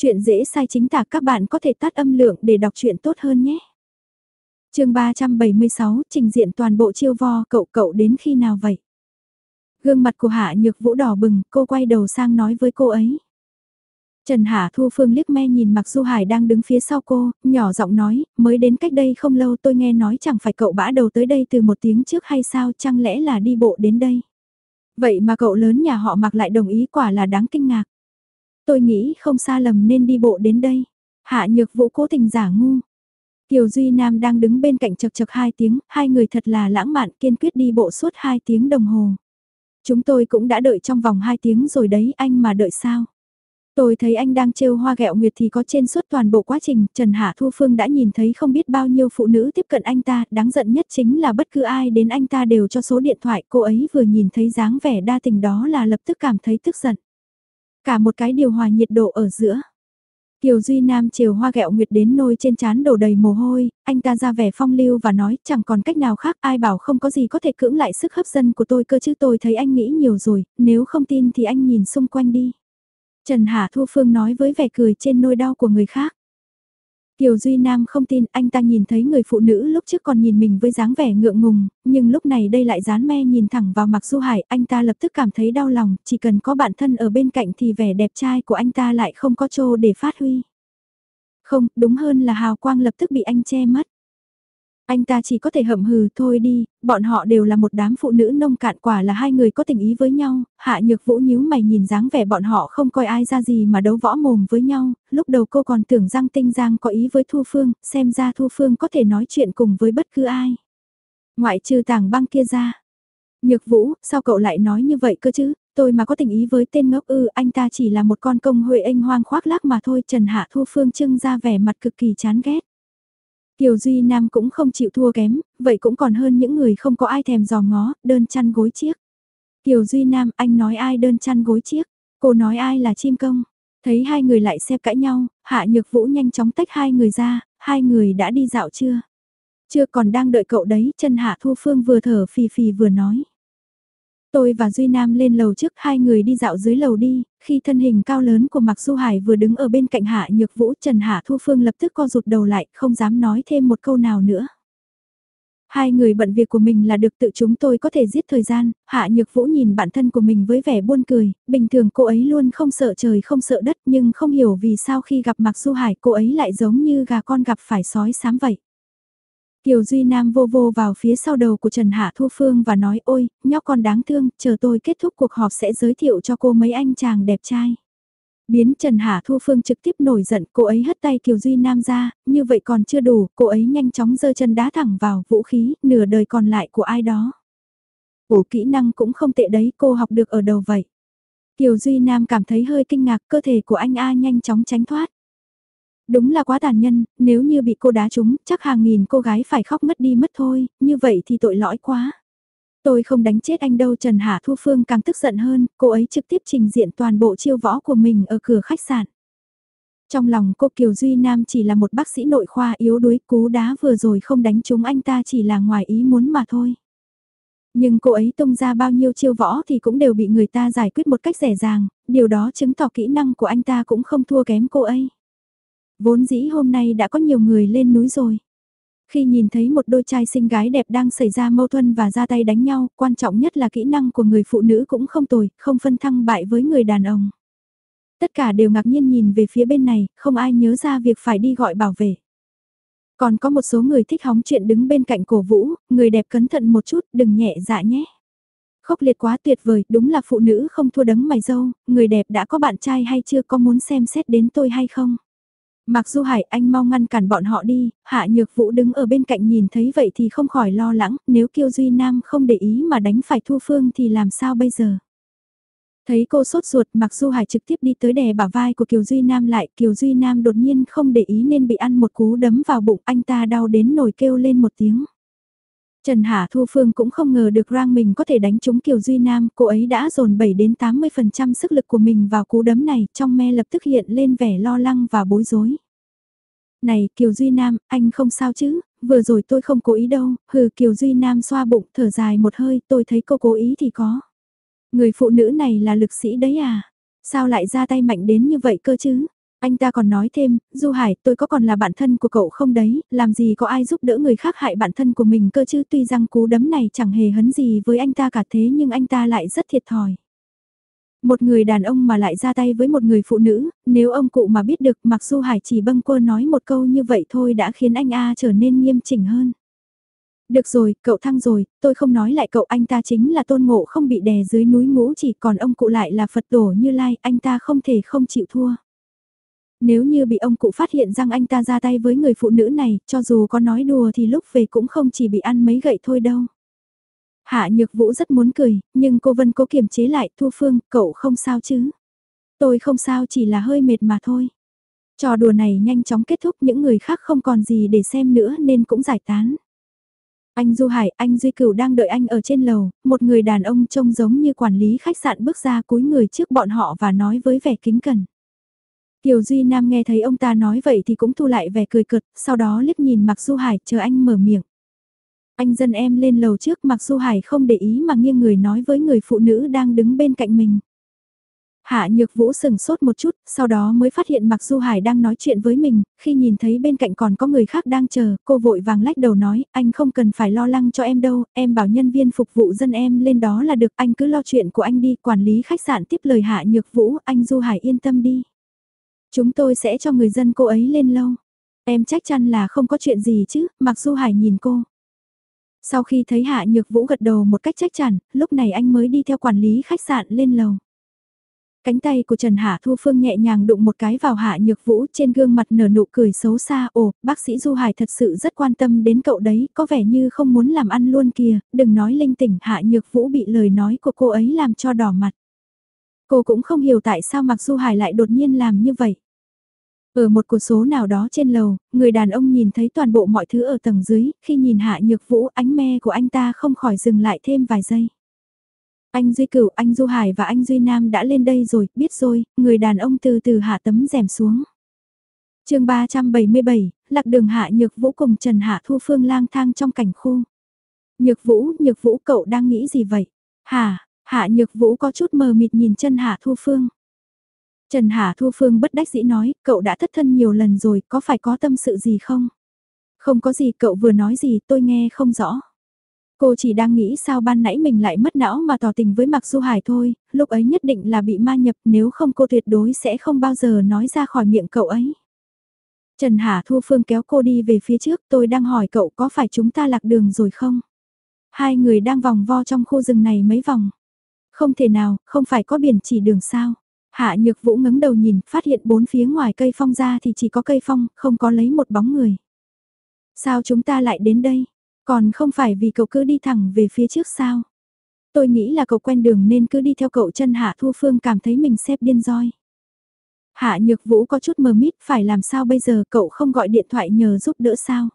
Chuyện dễ sai chính tả các bạn có thể tắt âm lượng để đọc chuyện tốt hơn nhé. chương 376, trình diện toàn bộ chiêu vo, cậu cậu đến khi nào vậy? Gương mặt của Hạ Nhược Vũ đỏ bừng, cô quay đầu sang nói với cô ấy. Trần Hạ Thu Phương liếc me nhìn Mặc Du Hải đang đứng phía sau cô, nhỏ giọng nói, mới đến cách đây không lâu tôi nghe nói chẳng phải cậu bã đầu tới đây từ một tiếng trước hay sao, chẳng lẽ là đi bộ đến đây. Vậy mà cậu lớn nhà họ mặc lại đồng ý quả là đáng kinh ngạc. Tôi nghĩ không xa lầm nên đi bộ đến đây. Hạ nhược vũ cố tình giả ngu. Kiều Duy Nam đang đứng bên cạnh chật chật hai tiếng, hai người thật là lãng mạn kiên quyết đi bộ suốt hai tiếng đồng hồ. Chúng tôi cũng đã đợi trong vòng hai tiếng rồi đấy anh mà đợi sao? Tôi thấy anh đang trêu hoa gẹo nguyệt thì có trên suốt toàn bộ quá trình, Trần Hạ Thu Phương đã nhìn thấy không biết bao nhiêu phụ nữ tiếp cận anh ta, đáng giận nhất chính là bất cứ ai đến anh ta đều cho số điện thoại, cô ấy vừa nhìn thấy dáng vẻ đa tình đó là lập tức cảm thấy tức giận. Cả một cái điều hòa nhiệt độ ở giữa. Kiều Duy Nam chiều hoa gẹo nguyệt đến nôi trên chán đổ đầy mồ hôi, anh ta ra vẻ phong lưu và nói chẳng còn cách nào khác ai bảo không có gì có thể cưỡng lại sức hấp dẫn của tôi cơ chứ tôi thấy anh nghĩ nhiều rồi, nếu không tin thì anh nhìn xung quanh đi. Trần Hà Thu Phương nói với vẻ cười trên nôi đau của người khác. Kiều Duy Nam không tin anh ta nhìn thấy người phụ nữ lúc trước còn nhìn mình với dáng vẻ ngượng ngùng, nhưng lúc này đây lại dán me nhìn thẳng vào mặt Du Hải, anh ta lập tức cảm thấy đau lòng, chỉ cần có bạn thân ở bên cạnh thì vẻ đẹp trai của anh ta lại không có trô để phát huy. Không, đúng hơn là hào quang lập tức bị anh che mất. Anh ta chỉ có thể hậm hừ thôi đi, bọn họ đều là một đám phụ nữ nông cạn quả là hai người có tình ý với nhau, hạ nhược vũ nhíu mày nhìn dáng vẻ bọn họ không coi ai ra gì mà đấu võ mồm với nhau, lúc đầu cô còn tưởng Giang Tinh Giang có ý với Thu Phương, xem ra Thu Phương có thể nói chuyện cùng với bất cứ ai. Ngoại trừ tảng băng kia ra. Nhược vũ, sao cậu lại nói như vậy cơ chứ, tôi mà có tình ý với tên ngốc ư, anh ta chỉ là một con công huệ anh hoang khoác lác mà thôi, Trần Hạ Thu Phương trưng ra vẻ mặt cực kỳ chán ghét. Kiều Duy Nam cũng không chịu thua kém, vậy cũng còn hơn những người không có ai thèm dò ngó, đơn chăn gối chiếc. Kiều Duy Nam, anh nói ai đơn chăn gối chiếc, cô nói ai là chim công. Thấy hai người lại xếp cãi nhau, Hạ Nhược Vũ nhanh chóng tách hai người ra, hai người đã đi dạo chưa? Chưa còn đang đợi cậu đấy, chân Hạ Thu Phương vừa thở phì phì vừa nói. Tôi và Duy Nam lên lầu trước hai người đi dạo dưới lầu đi, khi thân hình cao lớn của Mạc Du Hải vừa đứng ở bên cạnh Hạ Nhược Vũ Trần Hạ Thu Phương lập tức co rụt đầu lại, không dám nói thêm một câu nào nữa. Hai người bận việc của mình là được tự chúng tôi có thể giết thời gian, Hạ Nhược Vũ nhìn bản thân của mình với vẻ buôn cười, bình thường cô ấy luôn không sợ trời không sợ đất nhưng không hiểu vì sao khi gặp Mạc Du Hải cô ấy lại giống như gà con gặp phải sói sám vậy. Kiều Duy Nam vô vô vào phía sau đầu của Trần Hạ Thu Phương và nói ôi, nhóc con đáng thương, chờ tôi kết thúc cuộc họp sẽ giới thiệu cho cô mấy anh chàng đẹp trai. Biến Trần Hạ Thu Phương trực tiếp nổi giận, cô ấy hất tay Kiều Duy Nam ra, như vậy còn chưa đủ, cô ấy nhanh chóng giơ chân đá thẳng vào vũ khí, nửa đời còn lại của ai đó. Ủa kỹ năng cũng không tệ đấy, cô học được ở đầu vậy. Kiều Duy Nam cảm thấy hơi kinh ngạc, cơ thể của anh A nhanh chóng tránh thoát. Đúng là quá tàn nhân, nếu như bị cô đá trúng, chắc hàng nghìn cô gái phải khóc mất đi mất thôi, như vậy thì tội lỗi quá. Tôi không đánh chết anh đâu Trần Hạ Thu Phương càng tức giận hơn, cô ấy trực tiếp trình diện toàn bộ chiêu võ của mình ở cửa khách sạn. Trong lòng cô Kiều Duy Nam chỉ là một bác sĩ nội khoa yếu đuối cú đá vừa rồi không đánh trúng anh ta chỉ là ngoài ý muốn mà thôi. Nhưng cô ấy tung ra bao nhiêu chiêu võ thì cũng đều bị người ta giải quyết một cách dễ dàng, điều đó chứng tỏ kỹ năng của anh ta cũng không thua kém cô ấy. Vốn dĩ hôm nay đã có nhiều người lên núi rồi. Khi nhìn thấy một đôi trai xinh gái đẹp đang xảy ra mâu thuẫn và ra tay đánh nhau, quan trọng nhất là kỹ năng của người phụ nữ cũng không tồi, không phân thăng bại với người đàn ông. Tất cả đều ngạc nhiên nhìn về phía bên này, không ai nhớ ra việc phải đi gọi bảo vệ. Còn có một số người thích hóng chuyện đứng bên cạnh cổ vũ, người đẹp cẩn thận một chút, đừng nhẹ dạ nhé. Khốc liệt quá tuyệt vời, đúng là phụ nữ không thua đấng mày dâu, người đẹp đã có bạn trai hay chưa có muốn xem xét đến tôi hay không? Mặc Du Hải anh mau ngăn cản bọn họ đi, Hạ Nhược Vũ đứng ở bên cạnh nhìn thấy vậy thì không khỏi lo lắng, nếu Kiêu Duy Nam không để ý mà đánh phải Thu Phương thì làm sao bây giờ? Thấy cô sốt ruột Mặc Du Hải trực tiếp đi tới đè bả vai của Kiều Duy Nam lại, Kiều Duy Nam đột nhiên không để ý nên bị ăn một cú đấm vào bụng anh ta đau đến nổi kêu lên một tiếng. Trần Hà Thu Phương cũng không ngờ được rang mình có thể đánh trúng Kiều Duy Nam, cô ấy đã dồn 7 đến 80% sức lực của mình vào cú đấm này, trong me lập tức hiện lên vẻ lo lắng và bối rối. Này Kiều Duy Nam, anh không sao chứ, vừa rồi tôi không cố ý đâu, hừ Kiều Duy Nam xoa bụng thở dài một hơi, tôi thấy cô cố ý thì có. Người phụ nữ này là lực sĩ đấy à, sao lại ra tay mạnh đến như vậy cơ chứ? Anh ta còn nói thêm, Du Hải, tôi có còn là bạn thân của cậu không đấy, làm gì có ai giúp đỡ người khác hại bạn thân của mình cơ chứ tuy rằng cú đấm này chẳng hề hấn gì với anh ta cả thế nhưng anh ta lại rất thiệt thòi. Một người đàn ông mà lại ra tay với một người phụ nữ, nếu ông cụ mà biết được mặc Du Hải chỉ bâng quơ nói một câu như vậy thôi đã khiến anh A trở nên nghiêm chỉnh hơn. Được rồi, cậu thăng rồi, tôi không nói lại cậu anh ta chính là tôn ngộ không bị đè dưới núi ngũ chỉ còn ông cụ lại là Phật tổ như lai, anh ta không thể không chịu thua. Nếu như bị ông cụ phát hiện rằng anh ta ra tay với người phụ nữ này, cho dù có nói đùa thì lúc về cũng không chỉ bị ăn mấy gậy thôi đâu. Hạ Nhược Vũ rất muốn cười, nhưng cô Vân cố kiềm chế lại, Thu Phương, cậu không sao chứ? Tôi không sao chỉ là hơi mệt mà thôi. Trò đùa này nhanh chóng kết thúc những người khác không còn gì để xem nữa nên cũng giải tán. Anh Du Hải, anh Duy Cửu đang đợi anh ở trên lầu, một người đàn ông trông giống như quản lý khách sạn bước ra cúi người trước bọn họ và nói với vẻ kính cẩn. Kiều Duy Nam nghe thấy ông ta nói vậy thì cũng thu lại vẻ cười cợt, sau đó liếc nhìn Mạc Du Hải chờ anh mở miệng. Anh dân em lên lầu trước Mạc Du Hải không để ý mà nghiêng người nói với người phụ nữ đang đứng bên cạnh mình. Hạ Nhược Vũ sừng sốt một chút, sau đó mới phát hiện Mạc Du Hải đang nói chuyện với mình, khi nhìn thấy bên cạnh còn có người khác đang chờ, cô vội vàng lách đầu nói, anh không cần phải lo lắng cho em đâu, em bảo nhân viên phục vụ dân em lên đó là được, anh cứ lo chuyện của anh đi, quản lý khách sạn tiếp lời Hạ Nhược Vũ, anh Du Hải yên tâm đi. Chúng tôi sẽ cho người dân cô ấy lên lâu. Em chắc chắn là không có chuyện gì chứ, mặc Du Hải nhìn cô. Sau khi thấy Hạ Nhược Vũ gật đầu một cách chắc chắn, lúc này anh mới đi theo quản lý khách sạn lên lầu. Cánh tay của Trần Hạ Thu Phương nhẹ nhàng đụng một cái vào Hạ Nhược Vũ trên gương mặt nở nụ cười xấu xa. Ồ, bác sĩ Du Hải thật sự rất quan tâm đến cậu đấy, có vẻ như không muốn làm ăn luôn kìa, đừng nói linh tỉnh Hạ Nhược Vũ bị lời nói của cô ấy làm cho đỏ mặt. Cô cũng không hiểu tại sao Mạc Du Hải lại đột nhiên làm như vậy. Ở một cuộc số nào đó trên lầu, người đàn ông nhìn thấy toàn bộ mọi thứ ở tầng dưới, khi nhìn Hạ Nhược Vũ ánh me của anh ta không khỏi dừng lại thêm vài giây. Anh Duy Cửu, anh Du Hải và anh Duy Nam đã lên đây rồi, biết rồi, người đàn ông từ từ hạ tấm rèm xuống. chương 377, lạc đường Hạ Nhược Vũ cùng Trần Hạ Thu Phương lang thang trong cảnh khu. Nhược Vũ, Nhược Vũ cậu đang nghĩ gì vậy? Hà, Hạ Nhược Vũ có chút mờ mịt nhìn chân Hạ Thu Phương. Trần Hạ Thu Phương bất đắc dĩ nói, cậu đã thất thân nhiều lần rồi, có phải có tâm sự gì không? Không có gì, cậu vừa nói gì, tôi nghe không rõ. Cô chỉ đang nghĩ sao ban nãy mình lại mất não mà tỏ tình với Mạc Du Hải thôi, lúc ấy nhất định là bị ma nhập nếu không cô tuyệt đối sẽ không bao giờ nói ra khỏi miệng cậu ấy. Trần Hà Thu Phương kéo cô đi về phía trước tôi đang hỏi cậu có phải chúng ta lạc đường rồi không? Hai người đang vòng vo trong khu rừng này mấy vòng. Không thể nào, không phải có biển chỉ đường sao. Hạ Nhược Vũ ngẩng đầu nhìn, phát hiện bốn phía ngoài cây phong ra thì chỉ có cây phong, không có lấy một bóng người. Sao chúng ta lại đến đây? Còn không phải vì cậu cứ đi thẳng về phía trước sao? Tôi nghĩ là cậu quen đường nên cứ đi theo cậu chân Hạ Thu Phương cảm thấy mình xếp điên roi. Hạ Nhược Vũ có chút mờ mít phải làm sao bây giờ cậu không gọi điện thoại nhờ giúp đỡ sao?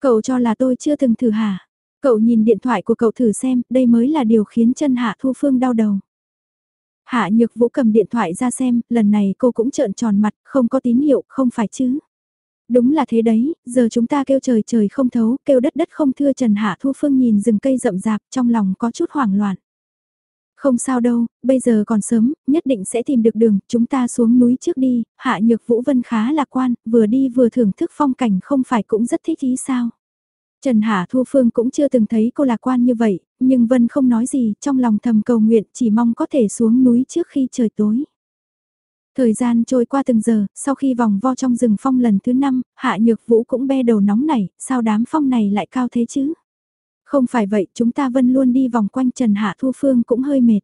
Cậu cho là tôi chưa từng thử hả? Cậu nhìn điện thoại của cậu thử xem, đây mới là điều khiến chân Hạ Thu Phương đau đầu. Hạ Nhược Vũ cầm điện thoại ra xem, lần này cô cũng trợn tròn mặt, không có tín hiệu, không phải chứ? Đúng là thế đấy, giờ chúng ta kêu trời trời không thấu, kêu đất đất không thưa Trần Hạ Thu Phương nhìn rừng cây rậm rạp trong lòng có chút hoảng loạn. Không sao đâu, bây giờ còn sớm, nhất định sẽ tìm được đường, chúng ta xuống núi trước đi, Hạ Nhược Vũ Vân khá lạc quan, vừa đi vừa thưởng thức phong cảnh không phải cũng rất thích ý sao. Trần Hạ Thu Phương cũng chưa từng thấy cô lạc quan như vậy, nhưng Vân không nói gì, trong lòng thầm cầu nguyện chỉ mong có thể xuống núi trước khi trời tối. Thời gian trôi qua từng giờ, sau khi vòng vo trong rừng phong lần thứ năm, Hạ Nhược Vũ cũng be đầu nóng nảy, sao đám phong này lại cao thế chứ? Không phải vậy, chúng ta vân luôn đi vòng quanh Trần Hạ Thu Phương cũng hơi mệt.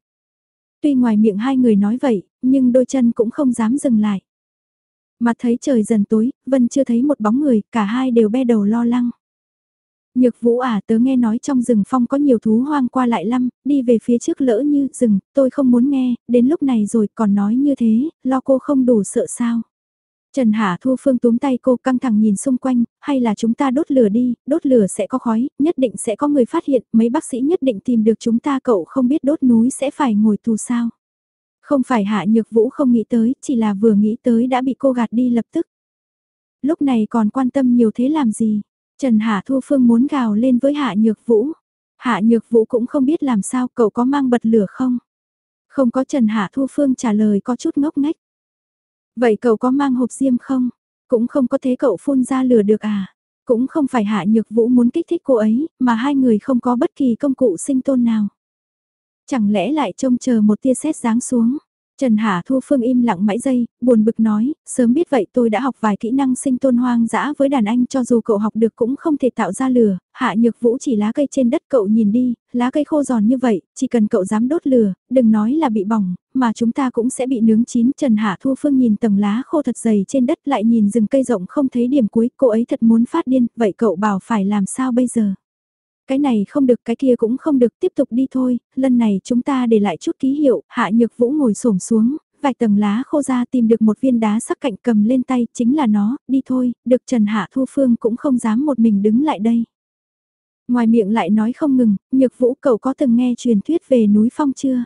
Tuy ngoài miệng hai người nói vậy, nhưng đôi chân cũng không dám dừng lại. Mặt thấy trời dần tối, Vân chưa thấy một bóng người, cả hai đều be đầu lo lắng. Nhược vũ à tớ nghe nói trong rừng phong có nhiều thú hoang qua lại lắm, đi về phía trước lỡ như rừng, tôi không muốn nghe, đến lúc này rồi còn nói như thế, lo cô không đủ sợ sao. Trần Hà Thu Phương túm tay cô căng thẳng nhìn xung quanh, hay là chúng ta đốt lửa đi, đốt lửa sẽ có khói, nhất định sẽ có người phát hiện, mấy bác sĩ nhất định tìm được chúng ta cậu không biết đốt núi sẽ phải ngồi tù sao. Không phải Hạ Nhược Vũ không nghĩ tới, chỉ là vừa nghĩ tới đã bị cô gạt đi lập tức. Lúc này còn quan tâm nhiều thế làm gì, Trần Hạ Thu Phương muốn gào lên với Hạ Nhược Vũ. Hạ Nhược Vũ cũng không biết làm sao cậu có mang bật lửa không? Không có Trần Hạ Thu Phương trả lời có chút ngốc nghếch. Vậy cậu có mang hộp diêm không? Cũng không có thế cậu phun ra lửa được à? Cũng không phải Hạ Nhược Vũ muốn kích thích cô ấy, mà hai người không có bất kỳ công cụ sinh tôn nào. Chẳng lẽ lại trông chờ một tia sét giáng xuống? Trần Hà Thu Phương im lặng mãi giây, buồn bực nói, sớm biết vậy tôi đã học vài kỹ năng sinh tôn hoang dã với đàn anh cho dù cậu học được cũng không thể tạo ra lửa, hạ nhược vũ chỉ lá cây trên đất cậu nhìn đi, lá cây khô giòn như vậy, chỉ cần cậu dám đốt lửa, đừng nói là bị bỏng, mà chúng ta cũng sẽ bị nướng chín. Trần Hạ Thu Phương nhìn tầng lá khô thật dày trên đất lại nhìn rừng cây rộng không thấy điểm cuối, cô ấy thật muốn phát điên, vậy cậu bảo phải làm sao bây giờ? Cái này không được cái kia cũng không được tiếp tục đi thôi, lần này chúng ta để lại chút ký hiệu, hạ nhược vũ ngồi xổm xuống, vài tầng lá khô ra tìm được một viên đá sắc cạnh cầm lên tay, chính là nó, đi thôi, được Trần Hạ Thu Phương cũng không dám một mình đứng lại đây. Ngoài miệng lại nói không ngừng, nhược vũ cậu có từng nghe truyền thuyết về núi phong chưa?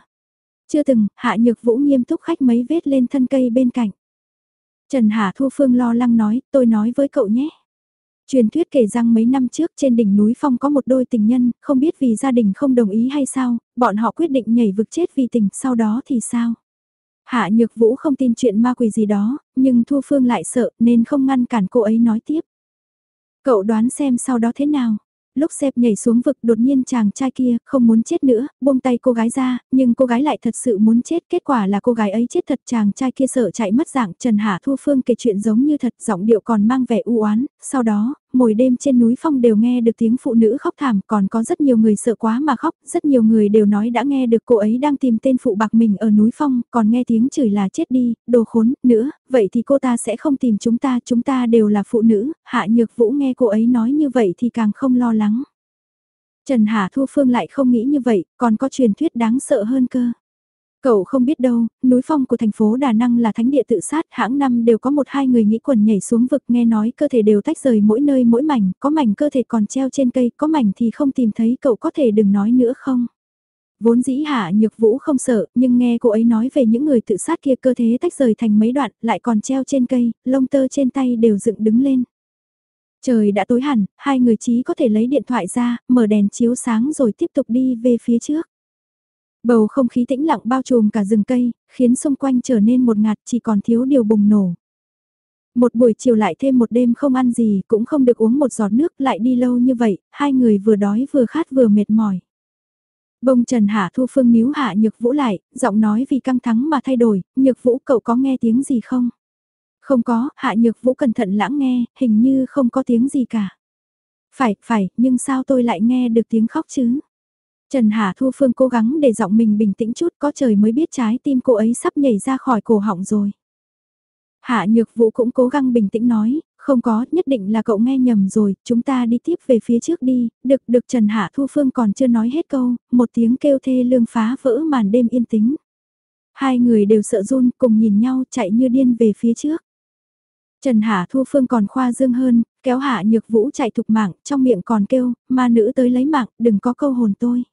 Chưa từng, hạ nhược vũ nghiêm túc khách mấy vết lên thân cây bên cạnh. Trần Hạ Thu Phương lo lắng nói, tôi nói với cậu nhé. Truyền thuyết kể rằng mấy năm trước trên đỉnh núi Phong có một đôi tình nhân, không biết vì gia đình không đồng ý hay sao, bọn họ quyết định nhảy vực chết vì tình, sau đó thì sao? Hạ Nhược Vũ không tin chuyện ma quỷ gì đó, nhưng Thu Phương lại sợ nên không ngăn cản cô ấy nói tiếp. Cậu đoán xem sau đó thế nào? Lúc xếp nhảy xuống vực đột nhiên chàng trai kia không muốn chết nữa, buông tay cô gái ra, nhưng cô gái lại thật sự muốn chết. Kết quả là cô gái ấy chết thật chàng trai kia sợ chạy mất dạng. Trần Hà Thu Phương kể chuyện giống như thật giọng điệu còn mang vẻ u oán Sau đó, mỗi đêm trên núi phong đều nghe được tiếng phụ nữ khóc thảm. Còn có rất nhiều người sợ quá mà khóc. Rất nhiều người đều nói đã nghe được cô ấy đang tìm tên phụ bạc mình ở núi phong. Còn nghe tiếng chửi là chết đi, đồ khốn, nữa. Vậy thì cô ta sẽ không tìm chúng ta. Chúng ta đều là phụ nữ. Hạ Nhược Vũ nghe cô ấy nói như vậy thì càng không lo lắng. Trần Hà Thu Phương lại không nghĩ như vậy, còn có truyền thuyết đáng sợ hơn cơ. Cậu không biết đâu, núi phong của thành phố Đà Năng là thánh địa tự sát, hãng năm đều có một hai người nghĩ quần nhảy xuống vực nghe nói cơ thể đều tách rời mỗi nơi mỗi mảnh, có mảnh cơ thể còn treo trên cây, có mảnh thì không tìm thấy cậu có thể đừng nói nữa không. Vốn dĩ hạ nhược vũ không sợ, nhưng nghe cô ấy nói về những người tự sát kia cơ thể tách rời thành mấy đoạn, lại còn treo trên cây, lông tơ trên tay đều dựng đứng lên. Trời đã tối hẳn, hai người chí có thể lấy điện thoại ra, mở đèn chiếu sáng rồi tiếp tục đi về phía trước. Bầu không khí tĩnh lặng bao trùm cả rừng cây, khiến xung quanh trở nên một ngạt chỉ còn thiếu điều bùng nổ. Một buổi chiều lại thêm một đêm không ăn gì cũng không được uống một giọt nước lại đi lâu như vậy, hai người vừa đói vừa khát vừa mệt mỏi. Bông Trần Hạ Thu Phương níu Hạ Nhược Vũ lại, giọng nói vì căng thắng mà thay đổi, Nhược Vũ cậu có nghe tiếng gì không? Không có, Hạ Nhược Vũ cẩn thận lãng nghe, hình như không có tiếng gì cả. Phải, phải, nhưng sao tôi lại nghe được tiếng khóc chứ? Trần Hà Thu Phương cố gắng để giọng mình bình tĩnh chút có trời mới biết trái tim cô ấy sắp nhảy ra khỏi cổ họng rồi. Hạ Nhược Vũ cũng cố gắng bình tĩnh nói, không có, nhất định là cậu nghe nhầm rồi, chúng ta đi tiếp về phía trước đi, được, được Trần Hạ Thu Phương còn chưa nói hết câu, một tiếng kêu thê lương phá vỡ màn đêm yên tĩnh. Hai người đều sợ run cùng nhìn nhau chạy như điên về phía trước. Trần Hạ Thu Phương còn khoa dương hơn, kéo Hạ Nhược Vũ chạy thục mạng, trong miệng còn kêu, ma nữ tới lấy mạng, đừng có câu hồn tôi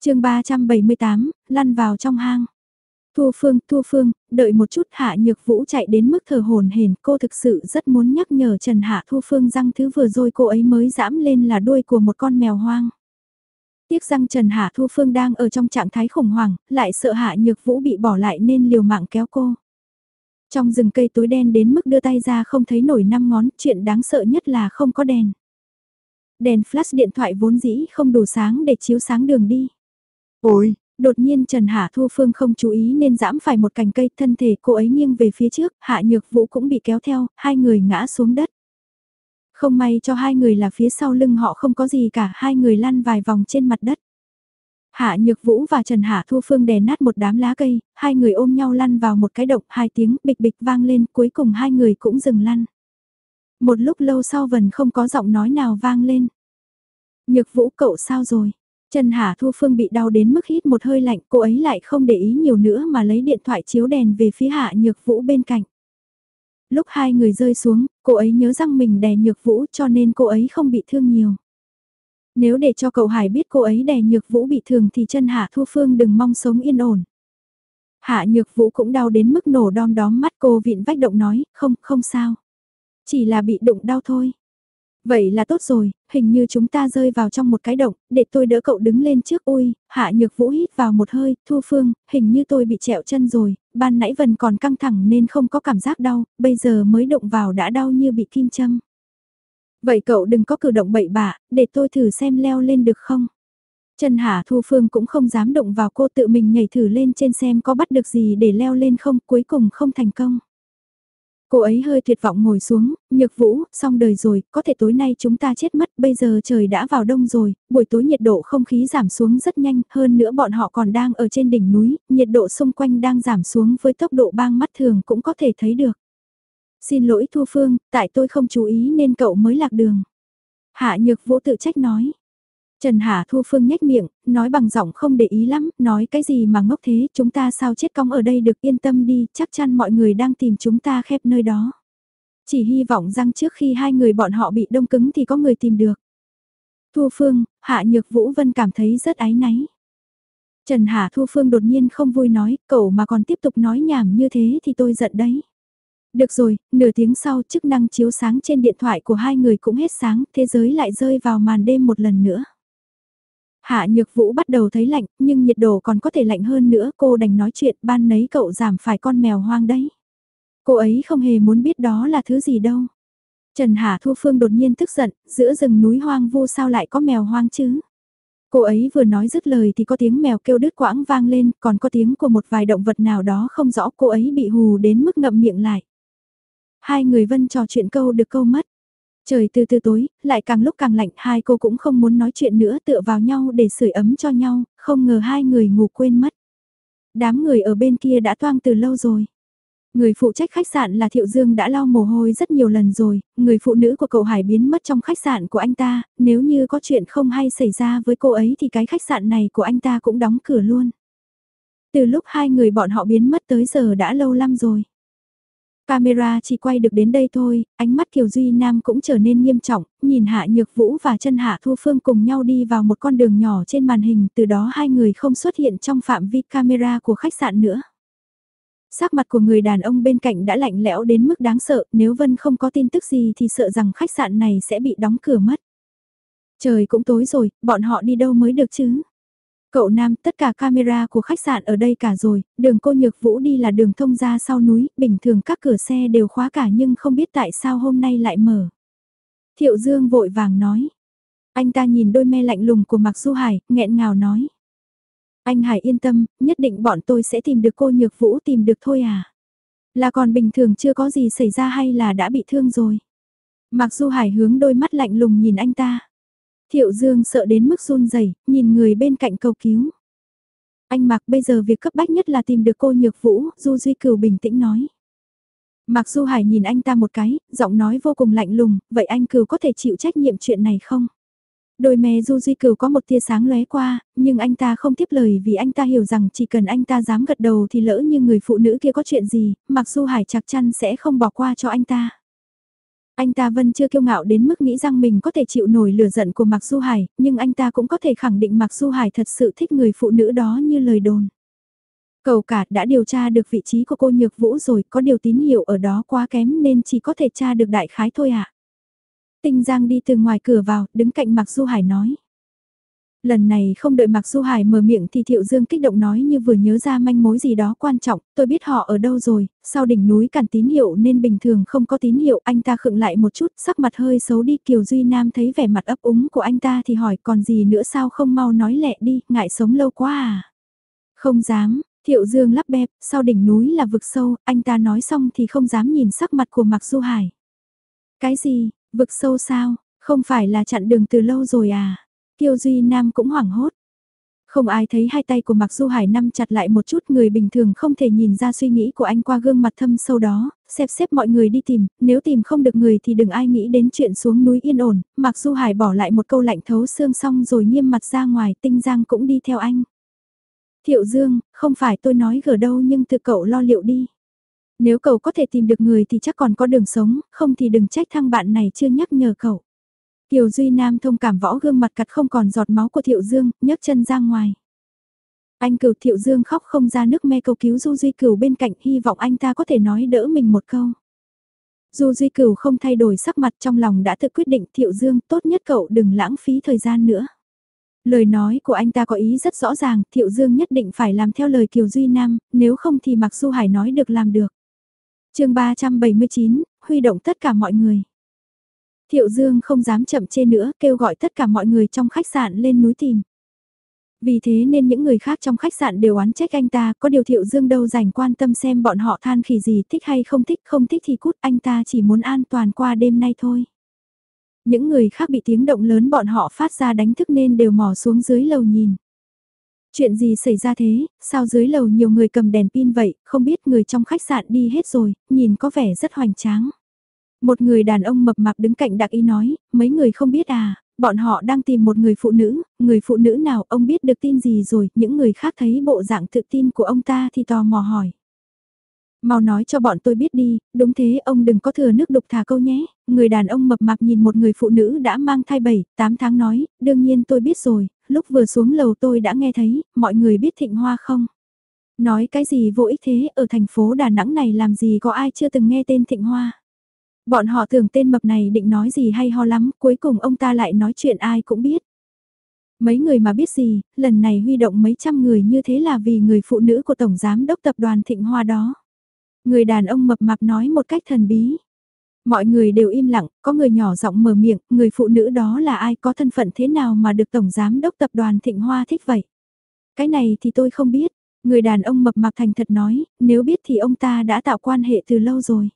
chương 378, lăn vào trong hang. Thu Phương, Thu Phương, đợi một chút Hạ Nhược Vũ chạy đến mức thở hồn hển, cô thực sự rất muốn nhắc nhở Trần Hạ Thu Phương răng thứ vừa rồi cô ấy mới dãm lên là đuôi của một con mèo hoang. Tiếc rằng Trần Hạ Thu Phương đang ở trong trạng thái khủng hoảng, lại sợ Hạ Nhược Vũ bị bỏ lại nên liều mạng kéo cô. Trong rừng cây tối đen đến mức đưa tay ra không thấy nổi năm ngón, chuyện đáng sợ nhất là không có đèn. Đèn flash điện thoại vốn dĩ không đủ sáng để chiếu sáng đường đi. Ôi, đột nhiên Trần Hạ Thu Phương không chú ý nên giãm phải một cành cây thân thể cô ấy nghiêng về phía trước, Hạ Nhược Vũ cũng bị kéo theo, hai người ngã xuống đất. Không may cho hai người là phía sau lưng họ không có gì cả, hai người lăn vài vòng trên mặt đất. Hạ Nhược Vũ và Trần Hạ Thu Phương đè nát một đám lá cây, hai người ôm nhau lăn vào một cái động, hai tiếng bịch bịch vang lên, cuối cùng hai người cũng dừng lăn. Một lúc lâu sau vần không có giọng nói nào vang lên. Nhược Vũ cậu sao rồi? Trần Hà Thu Phương bị đau đến mức hít một hơi lạnh, cô ấy lại không để ý nhiều nữa mà lấy điện thoại chiếu đèn về phía Hạ Nhược Vũ bên cạnh. Lúc hai người rơi xuống, cô ấy nhớ rằng mình đè Nhược Vũ cho nên cô ấy không bị thương nhiều. Nếu để cho cậu Hải biết cô ấy đè nhược vũ bị thương thì chân Hạ Thu Phương đừng mong sống yên ổn. Hạ nhược vũ cũng đau đến mức nổ đom đóm mắt cô vịn vách động nói, không, không sao. Chỉ là bị đụng đau thôi. Vậy là tốt rồi, hình như chúng ta rơi vào trong một cái động, để tôi đỡ cậu đứng lên trước ui, hạ nhược vũ hít vào một hơi, thu phương, hình như tôi bị trẹo chân rồi, ban nãy vần còn căng thẳng nên không có cảm giác đau, bây giờ mới động vào đã đau như bị kim châm. Vậy cậu đừng có cử động bậy bạ, để tôi thử xem leo lên được không? Trần Hà Thu Phương cũng không dám động vào cô tự mình nhảy thử lên trên xem có bắt được gì để leo lên không, cuối cùng không thành công. Cô ấy hơi tuyệt vọng ngồi xuống, nhược vũ, xong đời rồi, có thể tối nay chúng ta chết mất, bây giờ trời đã vào đông rồi, buổi tối nhiệt độ không khí giảm xuống rất nhanh, hơn nữa bọn họ còn đang ở trên đỉnh núi, nhiệt độ xung quanh đang giảm xuống với tốc độ bang mắt thường cũng có thể thấy được. Xin lỗi Thu Phương, tại tôi không chú ý nên cậu mới lạc đường. Hạ nhược vũ tự trách nói. Trần Hà Thu Phương nhếch miệng, nói bằng giọng không để ý lắm, nói cái gì mà ngốc thế, chúng ta sao chết cong ở đây được yên tâm đi, chắc chắn mọi người đang tìm chúng ta khép nơi đó. Chỉ hy vọng rằng trước khi hai người bọn họ bị đông cứng thì có người tìm được. Thu Phương, Hạ Nhược Vũ Vân cảm thấy rất áy náy. Trần Hà Thu Phương đột nhiên không vui nói, cậu mà còn tiếp tục nói nhảm như thế thì tôi giận đấy. Được rồi, nửa tiếng sau chức năng chiếu sáng trên điện thoại của hai người cũng hết sáng, thế giới lại rơi vào màn đêm một lần nữa. Hạ Nhược Vũ bắt đầu thấy lạnh, nhưng nhiệt độ còn có thể lạnh hơn nữa, cô đành nói chuyện, ban nấy cậu giảm phải con mèo hoang đấy. Cô ấy không hề muốn biết đó là thứ gì đâu. Trần Hà Thu Phương đột nhiên tức giận, giữa rừng núi hoang vu sao lại có mèo hoang chứ? Cô ấy vừa nói dứt lời thì có tiếng mèo kêu đứt quãng vang lên, còn có tiếng của một vài động vật nào đó không rõ cô ấy bị hù đến mức ngậm miệng lại. Hai người vân trò chuyện câu được câu mất. Trời từ từ tối, lại càng lúc càng lạnh, hai cô cũng không muốn nói chuyện nữa tựa vào nhau để sưởi ấm cho nhau, không ngờ hai người ngủ quên mất. Đám người ở bên kia đã toang từ lâu rồi. Người phụ trách khách sạn là Thiệu Dương đã lau mồ hôi rất nhiều lần rồi, người phụ nữ của cậu Hải biến mất trong khách sạn của anh ta, nếu như có chuyện không hay xảy ra với cô ấy thì cái khách sạn này của anh ta cũng đóng cửa luôn. Từ lúc hai người bọn họ biến mất tới giờ đã lâu lắm rồi. Camera chỉ quay được đến đây thôi, ánh mắt Kiều Duy Nam cũng trở nên nghiêm trọng, nhìn Hạ Nhược Vũ và chân Hạ Thu Phương cùng nhau đi vào một con đường nhỏ trên màn hình, từ đó hai người không xuất hiện trong phạm vi camera của khách sạn nữa. Sắc mặt của người đàn ông bên cạnh đã lạnh lẽo đến mức đáng sợ, nếu Vân không có tin tức gì thì sợ rằng khách sạn này sẽ bị đóng cửa mất. Trời cũng tối rồi, bọn họ đi đâu mới được chứ? Cậu Nam, tất cả camera của khách sạn ở đây cả rồi, đường cô Nhược Vũ đi là đường thông ra sau núi, bình thường các cửa xe đều khóa cả nhưng không biết tại sao hôm nay lại mở. Thiệu Dương vội vàng nói. Anh ta nhìn đôi me lạnh lùng của Mạc Du Hải, nghẹn ngào nói. Anh Hải yên tâm, nhất định bọn tôi sẽ tìm được cô Nhược Vũ tìm được thôi à. Là còn bình thường chưa có gì xảy ra hay là đã bị thương rồi. Mạc Du Hải hướng đôi mắt lạnh lùng nhìn anh ta. Thiệu Dương sợ đến mức run rẩy, nhìn người bên cạnh cầu cứu. Anh Mạc bây giờ việc cấp bách nhất là tìm được cô Nhược Vũ, Du Duy Cửu bình tĩnh nói. Mạc Du Hải nhìn anh ta một cái, giọng nói vô cùng lạnh lùng, vậy anh Cửu có thể chịu trách nhiệm chuyện này không? Đôi mè Du Duy Cửu có một tia sáng lóe qua, nhưng anh ta không tiếp lời vì anh ta hiểu rằng chỉ cần anh ta dám gật đầu thì lỡ như người phụ nữ kia có chuyện gì, Mạc Du Hải chắc chắn sẽ không bỏ qua cho anh ta. Anh ta vẫn chưa kiêu ngạo đến mức nghĩ rằng mình có thể chịu nổi lửa giận của Mạc Du Hải, nhưng anh ta cũng có thể khẳng định Mạc Du Hải thật sự thích người phụ nữ đó như lời đồn. Cầu cả đã điều tra được vị trí của cô Nhược Vũ rồi, có điều tín hiệu ở đó quá kém nên chỉ có thể tra được đại khái thôi ạ. À. Tinh Giang đi từ ngoài cửa vào, đứng cạnh Mạc Du Hải nói. Lần này không đợi Mạc Du Hải mở miệng thì Thiệu Dương kích động nói như vừa nhớ ra manh mối gì đó quan trọng, tôi biết họ ở đâu rồi, sau đỉnh núi cản tín hiệu nên bình thường không có tín hiệu, anh ta khựng lại một chút, sắc mặt hơi xấu đi, Kiều Duy Nam thấy vẻ mặt ấp úng của anh ta thì hỏi còn gì nữa sao không mau nói lẹ đi, ngại sống lâu quá à. Không dám, Thiệu Dương lắp bẹp, sau đỉnh núi là vực sâu, anh ta nói xong thì không dám nhìn sắc mặt của Mạc Du Hải. Cái gì, vực sâu sao, không phải là chặn đường từ lâu rồi à? Tiêu Duy Nam cũng hoảng hốt. Không ai thấy hai tay của Mạc Du Hải nắm chặt lại một chút người bình thường không thể nhìn ra suy nghĩ của anh qua gương mặt thâm sâu đó, xếp xếp mọi người đi tìm, nếu tìm không được người thì đừng ai nghĩ đến chuyện xuống núi yên ổn, Mạc Du Hải bỏ lại một câu lạnh thấu xương xong rồi nghiêm mặt ra ngoài, tinh giang cũng đi theo anh. Thiệu Dương, không phải tôi nói gở đâu nhưng tự cậu lo liệu đi. Nếu cậu có thể tìm được người thì chắc còn có đường sống, không thì đừng trách thăng bạn này chưa nhắc nhở cậu. Kiều Duy Nam thông cảm võ gương mặt cặt không còn giọt máu của Thiệu Dương, nhấc chân ra ngoài. Anh cửu Thiệu Dương khóc không ra nước me cầu cứu Du Duy cửu bên cạnh hy vọng anh ta có thể nói đỡ mình một câu. Du Duy Cửu không thay đổi sắc mặt trong lòng đã tự quyết định Thiệu Dương tốt nhất cậu đừng lãng phí thời gian nữa. Lời nói của anh ta có ý rất rõ ràng, Thiệu Dương nhất định phải làm theo lời Kiều Duy Nam, nếu không thì Mạc Du Hải nói được làm được. chương 379, huy động tất cả mọi người. Thiệu Dương không dám chậm chê nữa, kêu gọi tất cả mọi người trong khách sạn lên núi tìm. Vì thế nên những người khác trong khách sạn đều oán trách anh ta, có điều Thiệu Dương đâu dành quan tâm xem bọn họ than khỉ gì thích hay không thích, không thích thì cút, anh ta chỉ muốn an toàn qua đêm nay thôi. Những người khác bị tiếng động lớn bọn họ phát ra đánh thức nên đều mò xuống dưới lầu nhìn. Chuyện gì xảy ra thế, sao dưới lầu nhiều người cầm đèn pin vậy, không biết người trong khách sạn đi hết rồi, nhìn có vẻ rất hoành tráng. Một người đàn ông mập mạp đứng cạnh đặc ý nói, mấy người không biết à, bọn họ đang tìm một người phụ nữ, người phụ nữ nào ông biết được tin gì rồi, những người khác thấy bộ dạng tự tin của ông ta thì tò mò hỏi. Mau nói cho bọn tôi biết đi, đúng thế ông đừng có thừa nước đục thả câu nhé, người đàn ông mập mạp nhìn một người phụ nữ đã mang thai 7, 8 tháng nói, đương nhiên tôi biết rồi, lúc vừa xuống lầu tôi đã nghe thấy, mọi người biết thịnh hoa không? Nói cái gì vô ích thế, ở thành phố Đà Nẵng này làm gì có ai chưa từng nghe tên thịnh hoa? Bọn họ thường tên mập này định nói gì hay ho lắm, cuối cùng ông ta lại nói chuyện ai cũng biết. Mấy người mà biết gì, lần này huy động mấy trăm người như thế là vì người phụ nữ của Tổng Giám đốc Tập đoàn Thịnh Hoa đó. Người đàn ông mập mạp nói một cách thần bí. Mọi người đều im lặng, có người nhỏ giọng mở miệng, người phụ nữ đó là ai có thân phận thế nào mà được Tổng Giám đốc Tập đoàn Thịnh Hoa thích vậy? Cái này thì tôi không biết, người đàn ông mập mạp thành thật nói, nếu biết thì ông ta đã tạo quan hệ từ lâu rồi.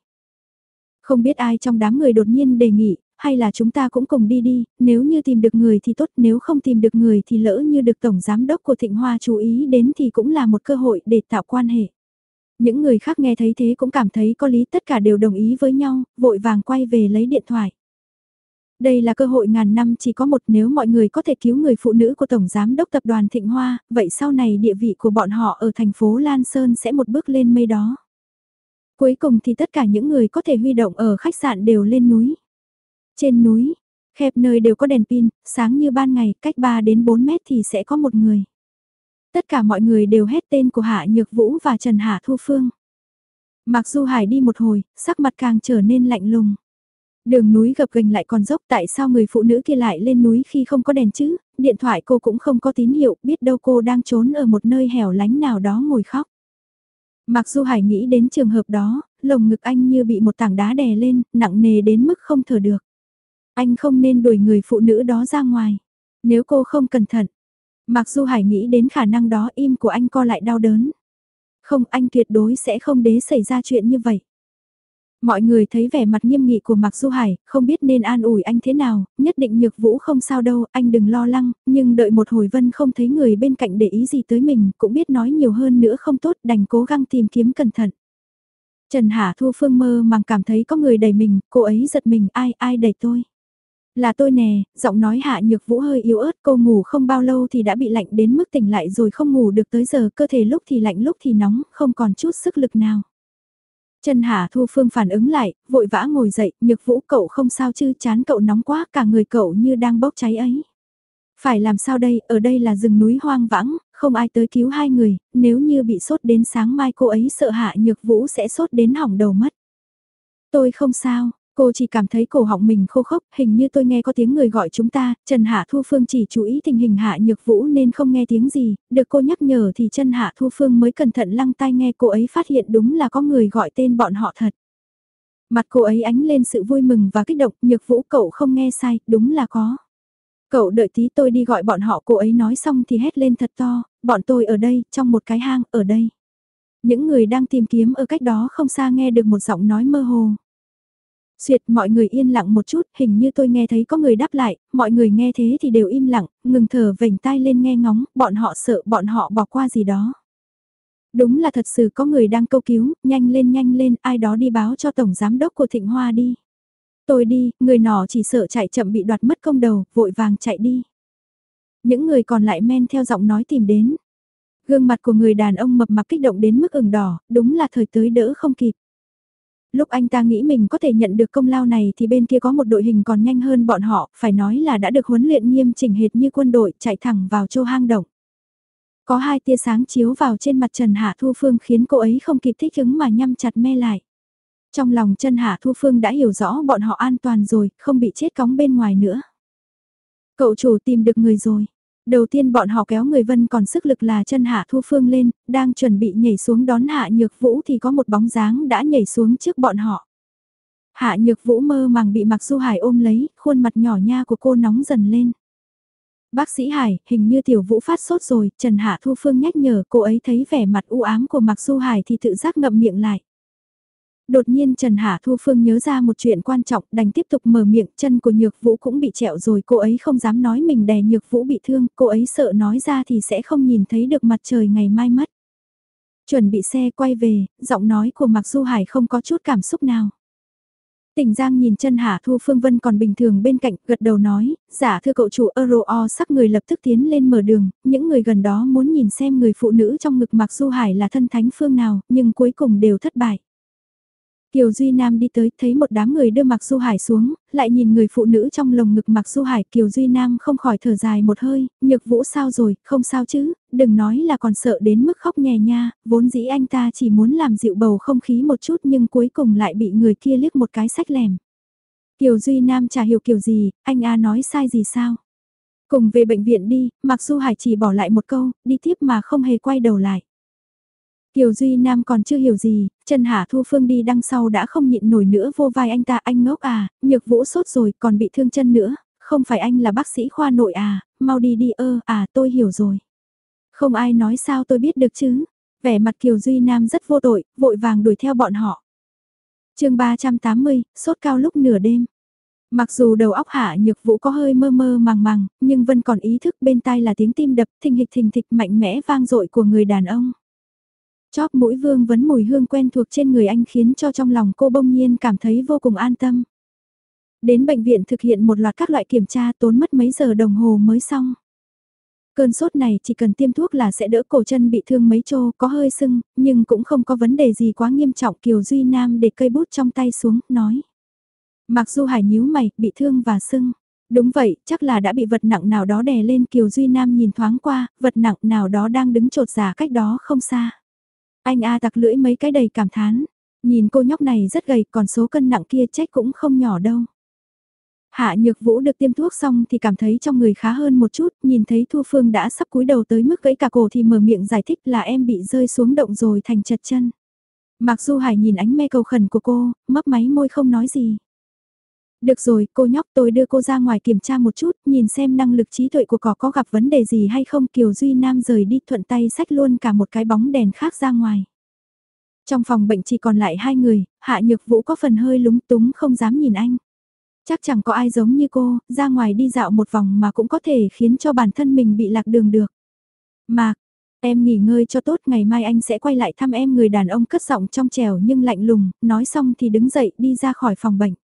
Không biết ai trong đám người đột nhiên đề nghị, hay là chúng ta cũng cùng đi đi, nếu như tìm được người thì tốt, nếu không tìm được người thì lỡ như được Tổng Giám đốc của Thịnh Hoa chú ý đến thì cũng là một cơ hội để tạo quan hệ. Những người khác nghe thấy thế cũng cảm thấy có lý tất cả đều đồng ý với nhau, vội vàng quay về lấy điện thoại. Đây là cơ hội ngàn năm chỉ có một nếu mọi người có thể cứu người phụ nữ của Tổng Giám đốc Tập đoàn Thịnh Hoa, vậy sau này địa vị của bọn họ ở thành phố Lan Sơn sẽ một bước lên mây đó. Cuối cùng thì tất cả những người có thể huy động ở khách sạn đều lên núi. Trên núi, khẹp nơi đều có đèn pin, sáng như ban ngày, cách 3 đến 4 mét thì sẽ có một người. Tất cả mọi người đều hét tên của Hạ Nhược Vũ và Trần Hạ Thu Phương. Mặc dù Hải đi một hồi, sắc mặt càng trở nên lạnh lùng. Đường núi gập ghềnh lại còn dốc tại sao người phụ nữ kia lại lên núi khi không có đèn chứ, điện thoại cô cũng không có tín hiệu, biết đâu cô đang trốn ở một nơi hẻo lánh nào đó ngồi khóc. Mặc dù Hải nghĩ đến trường hợp đó, lồng ngực anh như bị một tảng đá đè lên, nặng nề đến mức không thở được. Anh không nên đuổi người phụ nữ đó ra ngoài. Nếu cô không cẩn thận, Mặc dù Hải nghĩ đến khả năng đó im của anh co lại đau đớn. Không anh tuyệt đối sẽ không đế xảy ra chuyện như vậy. Mọi người thấy vẻ mặt nghiêm nghị của Mạc Du Hải, không biết nên an ủi anh thế nào, nhất định nhược vũ không sao đâu, anh đừng lo lắng, nhưng đợi một hồi Vân không thấy người bên cạnh để ý gì tới mình, cũng biết nói nhiều hơn nữa không tốt, đành cố gắng tìm kiếm cẩn thận. Trần Hà Thu Phương mơ màng cảm thấy có người đẩy mình, cô ấy giật mình, ai, ai đẩy tôi. Là tôi nè, giọng nói hạ nhược vũ hơi yếu ớt cô ngủ không bao lâu thì đã bị lạnh đến mức tỉnh lại rồi không ngủ được tới giờ cơ thể lúc thì lạnh lúc thì nóng, không còn chút sức lực nào. Trần Hà Thu Phương phản ứng lại, vội vã ngồi dậy, nhược vũ cậu không sao chứ, chán cậu nóng quá, cả người cậu như đang bốc cháy ấy. Phải làm sao đây, ở đây là rừng núi hoang vắng, không ai tới cứu hai người, nếu như bị sốt đến sáng mai cô ấy sợ hạ nhược vũ sẽ sốt đến hỏng đầu mất. Tôi không sao, Cô chỉ cảm thấy cổ họng mình khô khốc, hình như tôi nghe có tiếng người gọi chúng ta, Trần Hạ Thu Phương chỉ chú ý tình hình Hạ Nhược Vũ nên không nghe tiếng gì, được cô nhắc nhở thì Trần Hạ Thu Phương mới cẩn thận lăng tai nghe cô ấy phát hiện đúng là có người gọi tên bọn họ thật. Mặt cô ấy ánh lên sự vui mừng và kích động, Nhược Vũ cậu không nghe sai, đúng là có. Cậu đợi tí tôi đi gọi bọn họ cô ấy nói xong thì hét lên thật to, bọn tôi ở đây, trong một cái hang, ở đây. Những người đang tìm kiếm ở cách đó không xa nghe được một giọng nói mơ hồ. Duyệt mọi người yên lặng một chút, hình như tôi nghe thấy có người đáp lại, mọi người nghe thế thì đều im lặng, ngừng thở vểnh tai lên nghe ngóng, bọn họ sợ bọn họ bỏ qua gì đó. Đúng là thật sự có người đang câu cứu, nhanh lên nhanh lên, ai đó đi báo cho tổng giám đốc của Thịnh Hoa đi. Tôi đi, người nọ chỉ sợ chạy chậm bị đoạt mất công đầu, vội vàng chạy đi. Những người còn lại men theo giọng nói tìm đến. Gương mặt của người đàn ông mập mạp kích động đến mức ửng đỏ, đúng là thời tới đỡ không kịp. Lúc anh ta nghĩ mình có thể nhận được công lao này thì bên kia có một đội hình còn nhanh hơn bọn họ, phải nói là đã được huấn luyện nghiêm chỉnh hệt như quân đội chạy thẳng vào châu hang động. Có hai tia sáng chiếu vào trên mặt Trần Hạ Thu Phương khiến cô ấy không kịp thích ứng mà nhăm chặt me lại. Trong lòng chân Hạ Thu Phương đã hiểu rõ bọn họ an toàn rồi, không bị chết cóng bên ngoài nữa. Cậu chủ tìm được người rồi. Đầu tiên bọn họ kéo người vân còn sức lực là chân Hạ Thu Phương lên, đang chuẩn bị nhảy xuống đón Hạ Nhược Vũ thì có một bóng dáng đã nhảy xuống trước bọn họ. Hạ Nhược Vũ mơ màng bị Mặc Du Hải ôm lấy, khuôn mặt nhỏ nha của cô nóng dần lên. Bác sĩ Hải, hình như tiểu vũ phát sốt rồi, Trần Hạ Thu Phương nhắc nhở cô ấy thấy vẻ mặt u ám của Mạc Du Hải thì tự giác ngậm miệng lại. Đột nhiên Trần Hạ Thu Phương nhớ ra một chuyện quan trọng đành tiếp tục mở miệng chân của Nhược Vũ cũng bị trẹo rồi cô ấy không dám nói mình đè Nhược Vũ bị thương, cô ấy sợ nói ra thì sẽ không nhìn thấy được mặt trời ngày mai mất. Chuẩn bị xe quay về, giọng nói của Mạc Du Hải không có chút cảm xúc nào. Tỉnh Giang nhìn chân Hạ Thu Phương Vân còn bình thường bên cạnh, gật đầu nói, giả thưa cậu chủ Euro O sắc người lập tức tiến lên mở đường, những người gần đó muốn nhìn xem người phụ nữ trong ngực Mạc Du Hải là thân thánh phương nào, nhưng cuối cùng đều thất bại. Kiều Duy Nam đi tới, thấy một đám người đưa Mạc Du Hải xuống, lại nhìn người phụ nữ trong lồng ngực Mạc Du Hải, Kiều Duy Nam không khỏi thở dài một hơi, nhược vũ sao rồi, không sao chứ, đừng nói là còn sợ đến mức khóc nhè nha, vốn dĩ anh ta chỉ muốn làm dịu bầu không khí một chút nhưng cuối cùng lại bị người kia liếc một cái sách lèm. Kiều Duy Nam chả hiểu kiểu gì, anh A nói sai gì sao? Cùng về bệnh viện đi, Mạc Du Hải chỉ bỏ lại một câu, đi tiếp mà không hề quay đầu lại. Kiều Duy Nam còn chưa hiểu gì, Trần Hạ Thu Phương đi đằng sau đã không nhịn nổi nữa vô vai anh ta anh ngốc à, nhược vũ sốt rồi còn bị thương chân nữa, không phải anh là bác sĩ khoa nội à, mau đi đi ơ à tôi hiểu rồi. Không ai nói sao tôi biết được chứ, vẻ mặt Kiều Duy Nam rất vô tội, vội vàng đuổi theo bọn họ. chương 380, sốt cao lúc nửa đêm. Mặc dù đầu óc hạ nhược vũ có hơi mơ mơ màng màng, nhưng vẫn còn ý thức bên tai là tiếng tim đập thình hịch thình thịch mạnh mẽ vang dội của người đàn ông. Chóp mũi vương vấn mùi hương quen thuộc trên người anh khiến cho trong lòng cô bông nhiên cảm thấy vô cùng an tâm. Đến bệnh viện thực hiện một loạt các loại kiểm tra tốn mất mấy giờ đồng hồ mới xong. Cơn sốt này chỉ cần tiêm thuốc là sẽ đỡ cổ chân bị thương mấy chô, có hơi sưng, nhưng cũng không có vấn đề gì quá nghiêm trọng Kiều Duy Nam để cây bút trong tay xuống, nói. Mặc dù hải nhíu mày, bị thương và sưng. Đúng vậy, chắc là đã bị vật nặng nào đó đè lên Kiều Duy Nam nhìn thoáng qua, vật nặng nào đó đang đứng trột giả cách đó không xa. Anh A tặc lưỡi mấy cái đầy cảm thán. Nhìn cô nhóc này rất gầy còn số cân nặng kia chết cũng không nhỏ đâu. Hạ Nhược Vũ được tiêm thuốc xong thì cảm thấy trong người khá hơn một chút, nhìn thấy Thu Phương đã sắp cúi đầu tới mức gãy cả cổ thì mở miệng giải thích là em bị rơi xuống động rồi thành chật chân. Mặc dù Hải nhìn ánh mê cầu khẩn của cô, mấp máy môi không nói gì. Được rồi, cô nhóc tôi đưa cô ra ngoài kiểm tra một chút, nhìn xem năng lực trí tuệ của cỏ có gặp vấn đề gì hay không. Kiều Duy Nam rời đi thuận tay xách luôn cả một cái bóng đèn khác ra ngoài. Trong phòng bệnh chỉ còn lại hai người, Hạ Nhược Vũ có phần hơi lúng túng không dám nhìn anh. Chắc chẳng có ai giống như cô, ra ngoài đi dạo một vòng mà cũng có thể khiến cho bản thân mình bị lạc đường được. Mạc, em nghỉ ngơi cho tốt ngày mai anh sẽ quay lại thăm em người đàn ông cất giọng trong trèo nhưng lạnh lùng, nói xong thì đứng dậy đi ra khỏi phòng bệnh.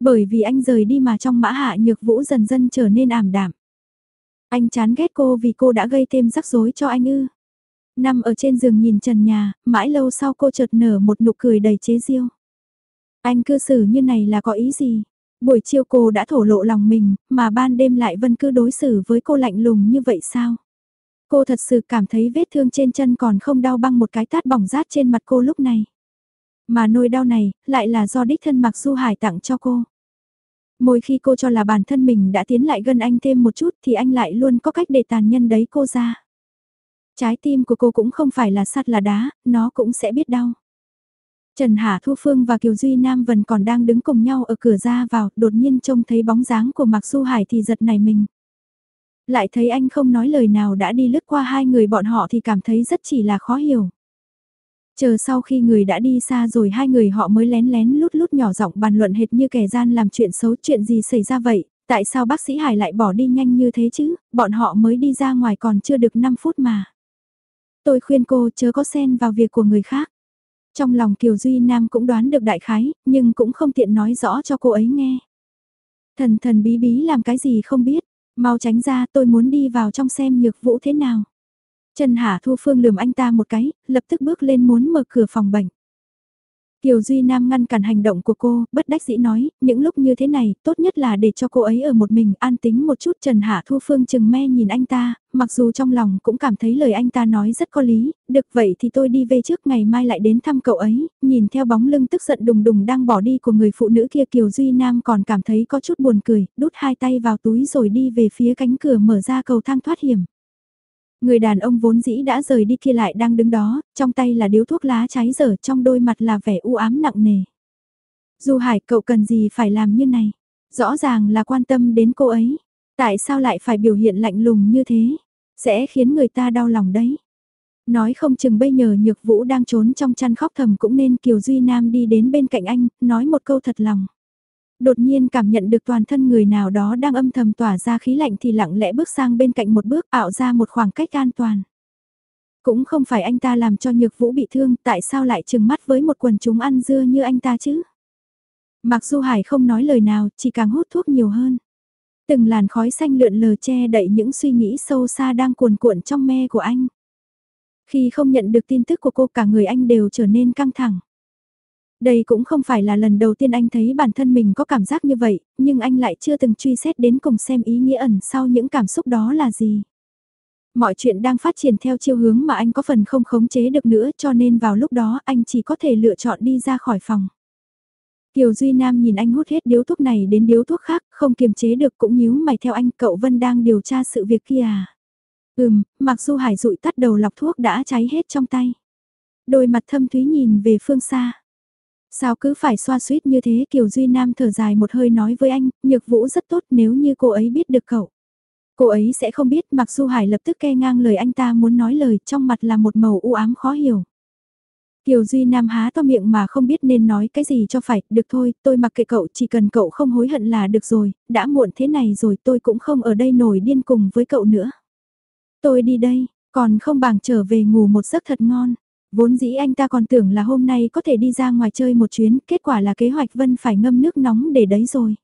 Bởi vì anh rời đi mà trong mã hạ nhược vũ dần dần trở nên ảm đạm. Anh chán ghét cô vì cô đã gây thêm rắc rối cho anh ư. Nằm ở trên giường nhìn trần nhà, mãi lâu sau cô chợt nở một nụ cười đầy chế giễu. Anh cư xử như này là có ý gì? Buổi chiều cô đã thổ lộ lòng mình, mà ban đêm lại vẫn cứ đối xử với cô lạnh lùng như vậy sao? Cô thật sự cảm thấy vết thương trên chân còn không đau băng một cái tát bỏng rát trên mặt cô lúc này. Mà nỗi đau này, lại là do đích thân Mạc Du Hải tặng cho cô. Mỗi khi cô cho là bản thân mình đã tiến lại gần anh thêm một chút thì anh lại luôn có cách để tàn nhân đấy cô ra. Trái tim của cô cũng không phải là sắt là đá, nó cũng sẽ biết đau. Trần Hà Thu Phương và Kiều Duy Nam vẫn còn đang đứng cùng nhau ở cửa ra vào, đột nhiên trông thấy bóng dáng của Mạc Du Hải thì giật này mình. Lại thấy anh không nói lời nào đã đi lướt qua hai người bọn họ thì cảm thấy rất chỉ là khó hiểu. Chờ sau khi người đã đi xa rồi hai người họ mới lén lén lút lút nhỏ giọng bàn luận hệt như kẻ gian làm chuyện xấu chuyện gì xảy ra vậy, tại sao bác sĩ Hải lại bỏ đi nhanh như thế chứ, bọn họ mới đi ra ngoài còn chưa được 5 phút mà. Tôi khuyên cô chớ có xen vào việc của người khác. Trong lòng Kiều Duy Nam cũng đoán được đại khái, nhưng cũng không tiện nói rõ cho cô ấy nghe. Thần thần bí bí làm cái gì không biết, mau tránh ra tôi muốn đi vào trong xem nhược vũ thế nào. Trần Hà Thu Phương lườm anh ta một cái, lập tức bước lên muốn mở cửa phòng bệnh. Kiều Duy Nam ngăn cản hành động của cô, bất đắc dĩ nói, những lúc như thế này, tốt nhất là để cho cô ấy ở một mình, an tính một chút. Trần Hạ Thu Phương chừng me nhìn anh ta, mặc dù trong lòng cũng cảm thấy lời anh ta nói rất có lý, được vậy thì tôi đi về trước ngày mai lại đến thăm cậu ấy, nhìn theo bóng lưng tức giận đùng đùng đang bỏ đi của người phụ nữ kia Kiều Duy Nam còn cảm thấy có chút buồn cười, đút hai tay vào túi rồi đi về phía cánh cửa mở ra cầu thang thoát hiểm. Người đàn ông vốn dĩ đã rời đi kia lại đang đứng đó, trong tay là điếu thuốc lá cháy dở, trong đôi mặt là vẻ u ám nặng nề. Du Hải cậu cần gì phải làm như này? Rõ ràng là quan tâm đến cô ấy. Tại sao lại phải biểu hiện lạnh lùng như thế? Sẽ khiến người ta đau lòng đấy. Nói không chừng bây giờ Nhược Vũ đang trốn trong chăn khóc thầm cũng nên Kiều Duy Nam đi đến bên cạnh anh, nói một câu thật lòng đột nhiên cảm nhận được toàn thân người nào đó đang âm thầm tỏa ra khí lạnh thì lặng lẽ bước sang bên cạnh một bước ảo ra một khoảng cách an toàn. Cũng không phải anh ta làm cho nhược vũ bị thương, tại sao lại trừng mắt với một quần chúng ăn dưa như anh ta chứ? Mặc dù Hải không nói lời nào, chỉ càng hút thuốc nhiều hơn. Từng làn khói xanh lượn lờ che đậy những suy nghĩ sâu xa đang cuồn cuộn trong me của anh. Khi không nhận được tin tức của cô cả người anh đều trở nên căng thẳng. Đây cũng không phải là lần đầu tiên anh thấy bản thân mình có cảm giác như vậy, nhưng anh lại chưa từng truy xét đến cùng xem ý nghĩa ẩn sau những cảm xúc đó là gì. Mọi chuyện đang phát triển theo chiều hướng mà anh có phần không khống chế được nữa cho nên vào lúc đó anh chỉ có thể lựa chọn đi ra khỏi phòng. Kiều Duy Nam nhìn anh hút hết điếu thuốc này đến điếu thuốc khác, không kiềm chế được cũng nhíu mày theo anh, cậu Vân đang điều tra sự việc kia à? Ừm, mặc dù Hải rụi tắt đầu lọc thuốc đã cháy hết trong tay. Đôi mặt thâm thúy nhìn về phương xa. Sao cứ phải xoa suýt như thế Kiều Duy Nam thở dài một hơi nói với anh, nhược vũ rất tốt nếu như cô ấy biết được cậu. Cô ấy sẽ không biết mặc dù Hải lập tức ke ngang lời anh ta muốn nói lời trong mặt là một màu u ám khó hiểu. Kiều Duy Nam há to miệng mà không biết nên nói cái gì cho phải, được thôi, tôi mặc kệ cậu chỉ cần cậu không hối hận là được rồi, đã muộn thế này rồi tôi cũng không ở đây nổi điên cùng với cậu nữa. Tôi đi đây, còn không bằng trở về ngủ một giấc thật ngon. Vốn dĩ anh ta còn tưởng là hôm nay có thể đi ra ngoài chơi một chuyến, kết quả là kế hoạch Vân phải ngâm nước nóng để đấy rồi.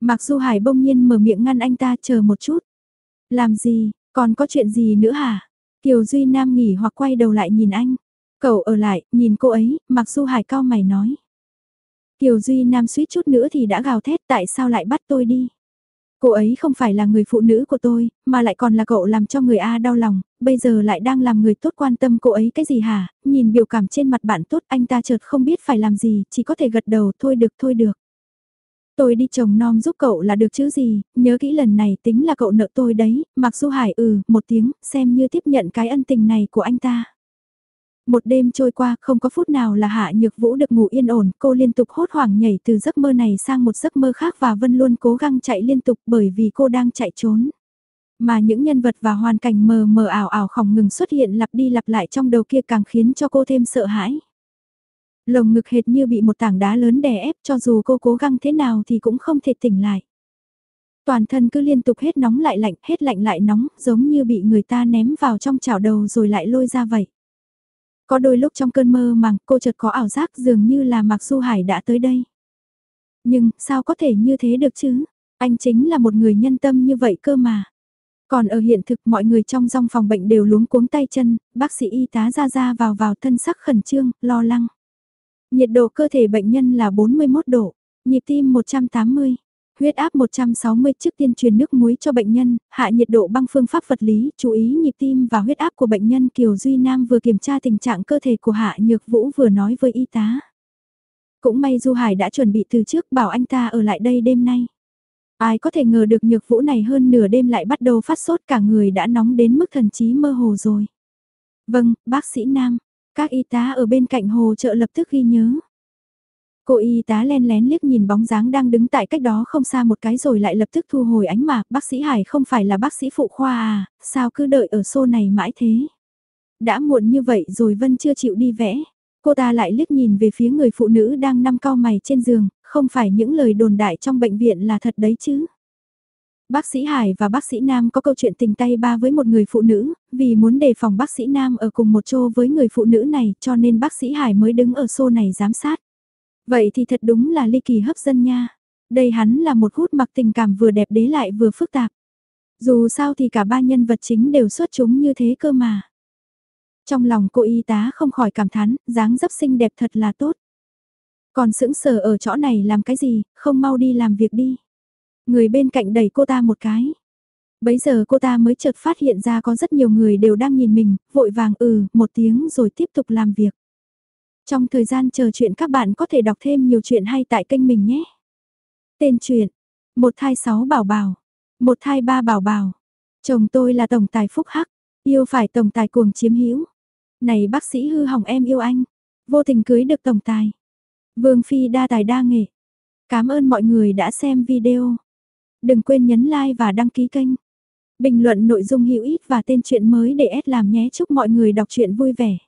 Mặc dù Hải bông nhiên mở miệng ngăn anh ta chờ một chút. Làm gì, còn có chuyện gì nữa hả? Kiều Duy Nam nghỉ hoặc quay đầu lại nhìn anh. Cậu ở lại, nhìn cô ấy, mặc dù Hải cao mày nói. Kiều Duy Nam suýt chút nữa thì đã gào thét tại sao lại bắt tôi đi. Cô ấy không phải là người phụ nữ của tôi, mà lại còn là cậu làm cho người A đau lòng, bây giờ lại đang làm người tốt quan tâm cô ấy cái gì hả? Nhìn biểu cảm trên mặt bạn tốt anh ta chợt không biết phải làm gì, chỉ có thể gật đầu thôi được thôi được. Tôi đi chồng non giúp cậu là được chứ gì, nhớ kỹ lần này tính là cậu nợ tôi đấy, mặc dù hải ừ, một tiếng, xem như tiếp nhận cái ân tình này của anh ta. Một đêm trôi qua, không có phút nào là Hạ Nhược Vũ được ngủ yên ổn, cô liên tục hốt hoảng nhảy từ giấc mơ này sang một giấc mơ khác và Vân luôn cố gắng chạy liên tục bởi vì cô đang chạy trốn. Mà những nhân vật và hoàn cảnh mờ mờ ảo ảo không ngừng xuất hiện lặp đi lặp lại trong đầu kia càng khiến cho cô thêm sợ hãi. Lồng ngực hệt như bị một tảng đá lớn đè ép cho dù cô cố gắng thế nào thì cũng không thể tỉnh lại. Toàn thân cứ liên tục hết nóng lại lạnh, hết lạnh lại nóng, giống như bị người ta ném vào trong chảo đầu rồi lại lôi ra vậy. Có đôi lúc trong cơn mơ màng cô chợt có ảo giác dường như là Mạc Du Hải đã tới đây. Nhưng sao có thể như thế được chứ? Anh chính là một người nhân tâm như vậy cơ mà. Còn ở hiện thực mọi người trong dòng phòng bệnh đều luống cuống tay chân, bác sĩ y tá ra ra vào vào thân sắc khẩn trương, lo lắng. Nhiệt độ cơ thể bệnh nhân là 41 độ, nhịp tim 180. Huyết áp 160 trước tiên truyền nước muối cho bệnh nhân, hạ nhiệt độ bằng phương pháp vật lý, chú ý nhịp tim và huyết áp của bệnh nhân Kiều Duy Nam vừa kiểm tra tình trạng cơ thể của Hạ Nhược Vũ vừa nói với y tá. Cũng may Du Hải đã chuẩn bị từ trước bảo anh ta ở lại đây đêm nay. Ai có thể ngờ được Nhược Vũ này hơn nửa đêm lại bắt đầu phát sốt cả người đã nóng đến mức thần trí mơ hồ rồi. Vâng, bác sĩ Nam, các y tá ở bên cạnh hồ trợ lập tức ghi nhớ. Cô y tá len lén liếc nhìn bóng dáng đang đứng tại cách đó không xa một cái rồi lại lập tức thu hồi ánh mà, bác sĩ Hải không phải là bác sĩ phụ khoa à, sao cứ đợi ở xô này mãi thế. Đã muộn như vậy rồi Vân chưa chịu đi vẽ. Cô ta lại liếc nhìn về phía người phụ nữ đang nằm cao mày trên giường, không phải những lời đồn đại trong bệnh viện là thật đấy chứ. Bác sĩ Hải và bác sĩ Nam có câu chuyện tình tay ba với một người phụ nữ, vì muốn đề phòng bác sĩ Nam ở cùng một chỗ với người phụ nữ này cho nên bác sĩ Hải mới đứng ở xô này giám sát. Vậy thì thật đúng là ly kỳ hấp dẫn nha. Đây hắn là một hút mặc tình cảm vừa đẹp đế lại vừa phức tạp. Dù sao thì cả ba nhân vật chính đều xuất chúng như thế cơ mà. Trong lòng cô y tá không khỏi cảm thán, dáng dấp xinh đẹp thật là tốt. Còn sững sờ ở chỗ này làm cái gì, không mau đi làm việc đi. Người bên cạnh đẩy cô ta một cái. Bấy giờ cô ta mới chợt phát hiện ra có rất nhiều người đều đang nhìn mình, vội vàng ừ một tiếng rồi tiếp tục làm việc. Trong thời gian chờ chuyện các bạn có thể đọc thêm nhiều chuyện hay tại kênh mình nhé. Tên truyện, một thai sáu bảo bảo, một thai ba bảo bảo. Chồng tôi là tổng tài phúc hắc, yêu phải tổng tài cuồng chiếm hữu. Này bác sĩ hư hỏng em yêu anh, vô tình cưới được tổng tài. Vương Phi đa tài đa nghệ. Cảm ơn mọi người đã xem video. Đừng quên nhấn like và đăng ký kênh. Bình luận nội dung hữu ích và tên truyện mới để S làm nhé. Chúc mọi người đọc truyện vui vẻ.